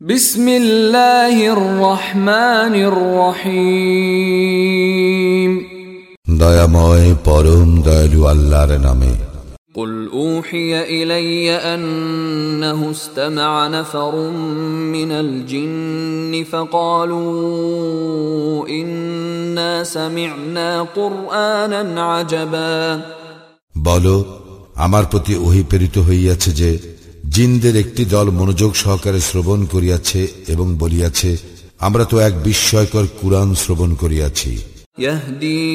بسم الله الرحمن الرحيم দয়াময় পরম দয়ালু আল্লাহর নামে قل أوحي إلي أنه استمع نفر من الجن فقالوا إنا سمعنا قرآنا عجبا বলো আমার প্রতি ওহি প্রেরিত হইয়াছে যে জিনদের একটি দল মনোযোগ সহকারে শ্রবণ করিয়াছে এবং বলিয়াছে আমরা তো এক বিস্ময়কর কুরআন শ্রবণ করিয়াছি يهدي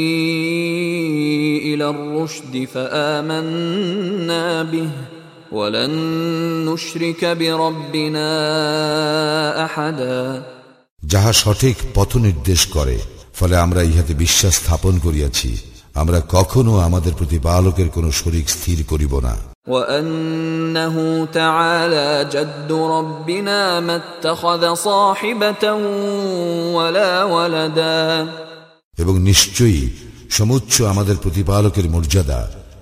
إلى الرشد فآمنا به ولن نشرك بربنا أحدا যাহা সঠিক পথ নির্দেশ করে ফলে আমরা ইহাতে বিশ্বাস স্থাপন করিয়াছি আমরা কখনো আমাদের প্রতিপালকের কোন শরিক স্থির করিব না وأنه تعالى جد ربنا ما اتخذ صاحبة ولا ولدا এবং নিশ্চয়ই সমুচ্চ আমাদের প্রতিপালকের মর্যাদা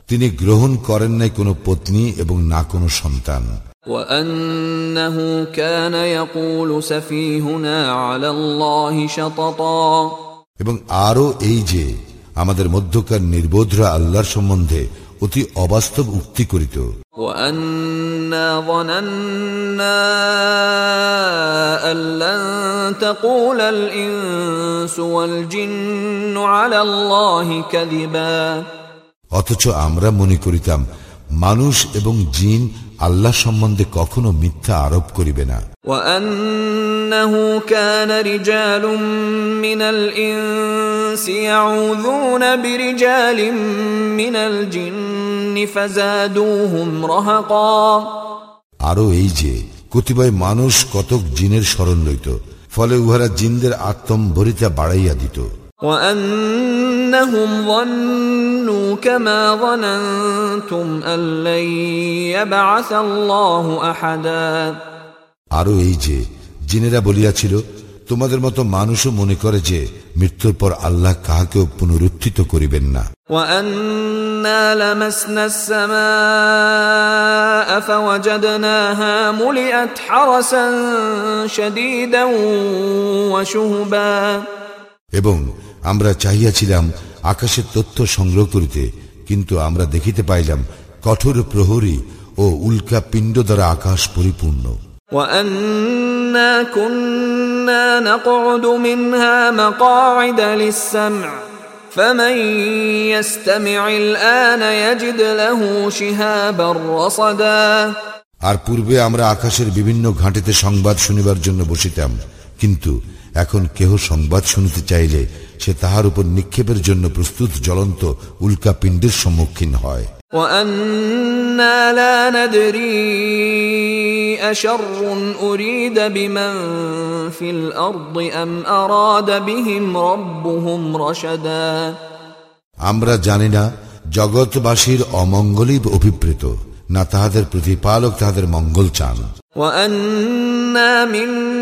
তিনি গ্রহণ করেন নাই কোনো পত্নী এবং না কোনো সন্তান وأنه كان يقول سفيهنا على الله شططا এবং আরও এই যে আমাদের মধ্যকার নির্বোধরা আল্লাহর সম্বন্ধে অতি অবাস্তব উক্তি করিত। অথচ আমরা মনে করিতাম মানুষ এবং জিন আল্লাহ সম্বন্ধে কখনো মিথ্যা আরোপ করিবে না وأنه كان رجال من الإنس يعوذون برجال من الجن فزادوهم رهقا আরও এই যে কতিপয় মানুষ কতক জিনের স্মরণ লইত ফলে উহারা জিনদের আত্মম্ভরিতা বাড়াইয়া দিত وأنهم ظنوا كما ظننتم أن لن يبعث الله أحدا আরও এই যে জিনেরা বলিয়াছিল তোমাদের মতো মানুষও মনে করে যে মৃত্যুর পর আল্লাহ কাহাকেও পুনরুত্থিত করিবেন না وأنا এবং আমরা চাহিয়াছিলাম আকাশের তথ্য সংগ্রহ করিতে কিন্তু আমরা দেখিতে পাইলাম কঠোর প্রহরী ও উল্কা পিণ্ড দ্বারা আকাশ পরিপূর্ণ وأنا كنا نقعد منها مقاعد للسمع فمن يستمع الآن يجد له شهابا رصدا আর পূর্বে আমরা আকাশের বিভিন্ন ঘাঁটিতে সংবাদ শুনিবার জন্য বসিতাম কিন্তু এখন কেহ সংবাদ শুনিতে চাইলে সে তাহার উপর নিক্ষেপের জন্য প্রস্তুত জ্বলন্ত উল্কা পিণ্ডের সম্মুখীন হয় وأنا لا ندري أشر أريد بمن في الأرض أم أراد بهم ربهم رشدا আমরা জানি না জগৎবাসীর অমঙ্গলই অভিপ্রেত না তাহাদের প্রতিপালক তাহাদের মঙ্গল চান وأنا منا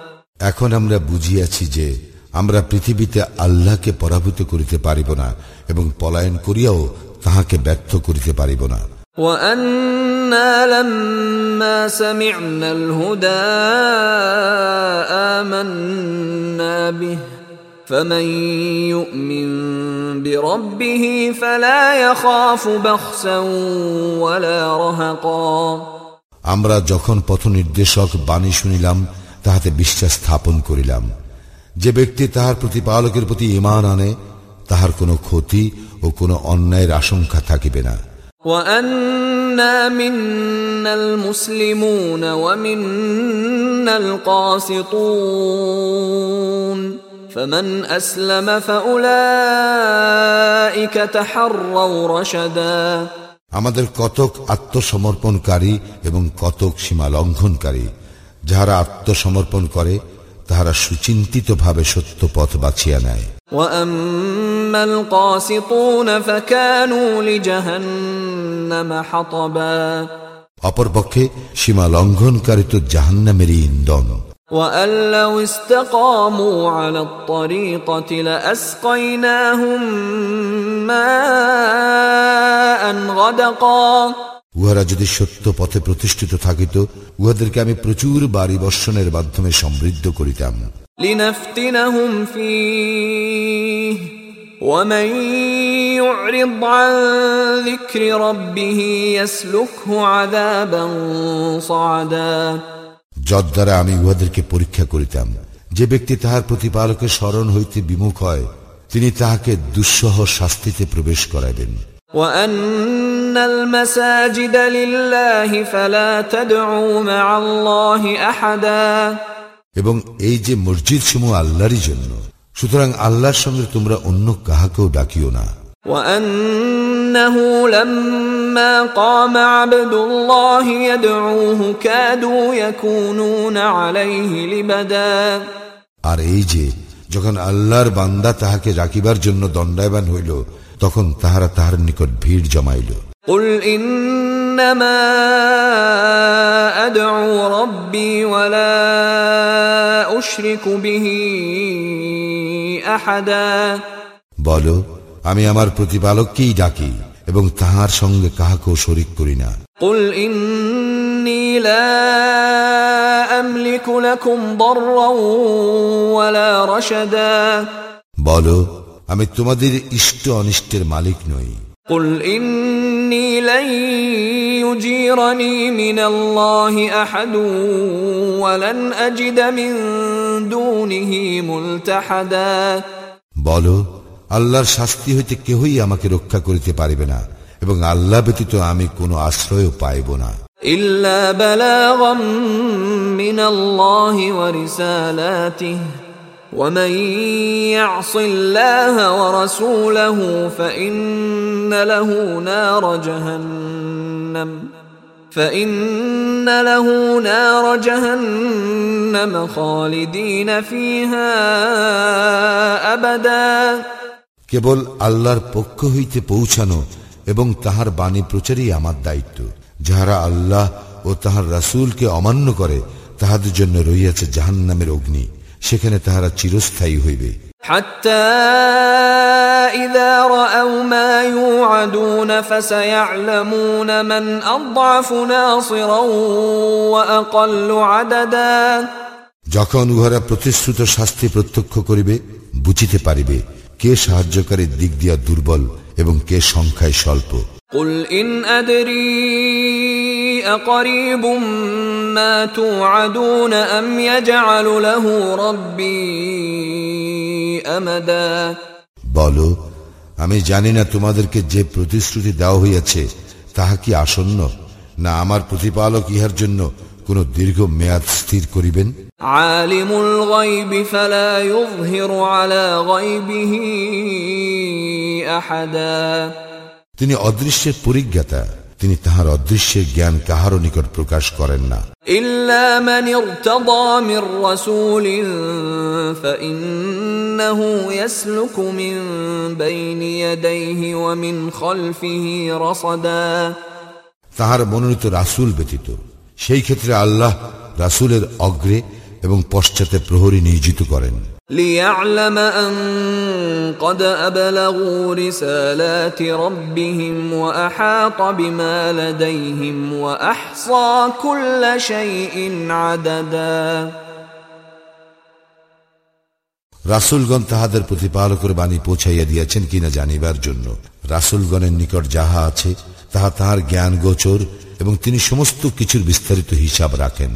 أن لن نعجز الله في الأرض ولن نعجزه هربا এখন আমরা বুঝিয়াছি যে আমরা পৃথিবীতে আল্লাহকে পরাভূত করিতে পারিব না এবং পলায়ন করিয়াও তাহাকে ব্যর্থ করিতে পারিব না وأنا لما سمعنا الهدى آمنا به فمن يؤمن بربه فلا يخاف بخسا ولا رهقا আমরা যখন পথ নির্দেশক বাণী শুনিলাম তাহাতে বিশ্বাস স্থাপন করিলাম যে ব্যক্তি তাহার প্রতিপালকের প্রতি ইমান আনে তাহার কোনো ক্ষতি ও কোনো অন্যায়ের আশঙ্কা থাকিবে না وأنا منا المسلمون ومنا القاسطون فمن أسلم فأولئك تحروا رشدا আমাদের কতক আত্মসমর্পণকারী এবং কতক সীমা লঙ্ঘনকারী যাহারা আত্মসমর্পণ করে তাহারা সুচিন্তিতভাবে সত্য পথ বাছিয়া নেয় واما القاسطون فكانوا لجهنم حطبا অপরপক্ষে সীমা লঙ্ঘনকারী তো জাহান্নামেরই ইন্ধন وأن لو استقاموا على الطريقة لأسقيناهم ماء غدقا উহারা যদি সত্য পথে প্রতিষ্ঠিত থাকিত উহাদেরকে আমি প্রচুর বাড়ি বর্ষণের মাধ্যমে সমৃদ্ধ করিতাম। যদ্বারা আমি উহাদেরকে পরীক্ষা করিতাম যে ব্যক্তি তাহার প্রতিপালকের স্মরণ হইতে বিমুখ হয় তিনি তাহাকে দুঃসহ শাস্তিতে প্রবেশ করাইবেন। وأن المساجد لله فلا تدعوا مع الله أحدا এবং এই যে মসজিদ সমূহ আল্লাহরই জন্য সুতরাং আল্লাহর সঙ্গে তোমরা অন্য কাহাকেও ডাকিও না وأنه لما قام عبد الله يدعوه كادوا يكونون عليه لبدا আর এই যে যখন আল্লাহর বান্দা তাহাকে রাখিবার জন্য দণ্ডায়বান হইল তখন তাহারা তাহার নিকট ভিড় জমাইল قل إنما أدعو ربي ولا أشرك به أحدا বলো আমি আমার প্রতিপালককেই ডাকি এবং তাহার সঙ্গে কাহাকেও শরিক করি না قل إني لا أملك لكم ضرا ولا رشدا বলো আমি তোমাদের ইষ্ট অনিষ্টের মালিক নই قل إني لن يجيرني من الله أحد ولن أجد من دونه ملتحدا বলো আল্লাহর শাস্তি হইতে কেহই আমাকে রক্ষা করিতে পারিবে না এবং আল্লাহ ব্যতীত আমি কোনো আশ্রয়ও পাইব না إلا بلاغا من الله ورسالاته ومن يعص الله ورسوله فإن له نار جهنم فإن له نار جهنم خالدين فيها أبدا কেবল আল্লাহর পক্ষ হইতে পৌঁছানো এবং তাহার বাণী প্রচারই আমার দায়িত্ব যাহারা আল্লাহ ও তাহার রাসূলকে অমান্য করে তাহাদের জন্য রইয়াছে জাহান্নামের অগ্নি সেখানে তাহারা চিরস্থায়ী হইবে। যখন উহারা প্রতিশ্রুত শাস্তি প্রত্যক্ষ করিবে বুঝিতে পারিবে কে সাহায্যকারীর দিক দিয়া দুর্বল এবং কে সংখ্যায় স্বল্প। قل إن أدري أقريب ما توعدون أم يجعل له ربي أمدا বলো আমি জানি না তোমাদেরকে যে প্রতিশ্রুতি দেওয়া হইয়াছে তাহা কি আসন্ন না আমার প্রতিপালক ইহার জন্য কোন দীর্ঘ মেয়াদ স্থির করিবেন عالم الغيب فلا يظهر على غيبه أحدا তিনি অদৃশ্যের পরিজ্ঞাতা তিনি তাহার অদৃশ্যের জ্ঞান কাহারও নিকট প্রকাশ করেন না। তাহার মনোনীত রাসুল ব্যতীত সেই ক্ষেত্রে আল্লাহ রাসুলের অগ্রে এবং পশ্চাতে প্রহরী নিয়োজিত করেন। ليعلم أن قد أبلغوا رسالات ربهم وأحاط بما لديهم وأحصى كل شيء عددا রাসূলগণ তাহাদের প্রতিপালকের বাণী পৌঁছাইয়া দিয়াছেন কিনা জানিবার জন্য রাসূলগণের নিকট যাহা আছে তাহা তাহার জ্ঞান গোচর এবং তিনি সমস্ত কিছুর বিস্তারিত হিসাব রাখেন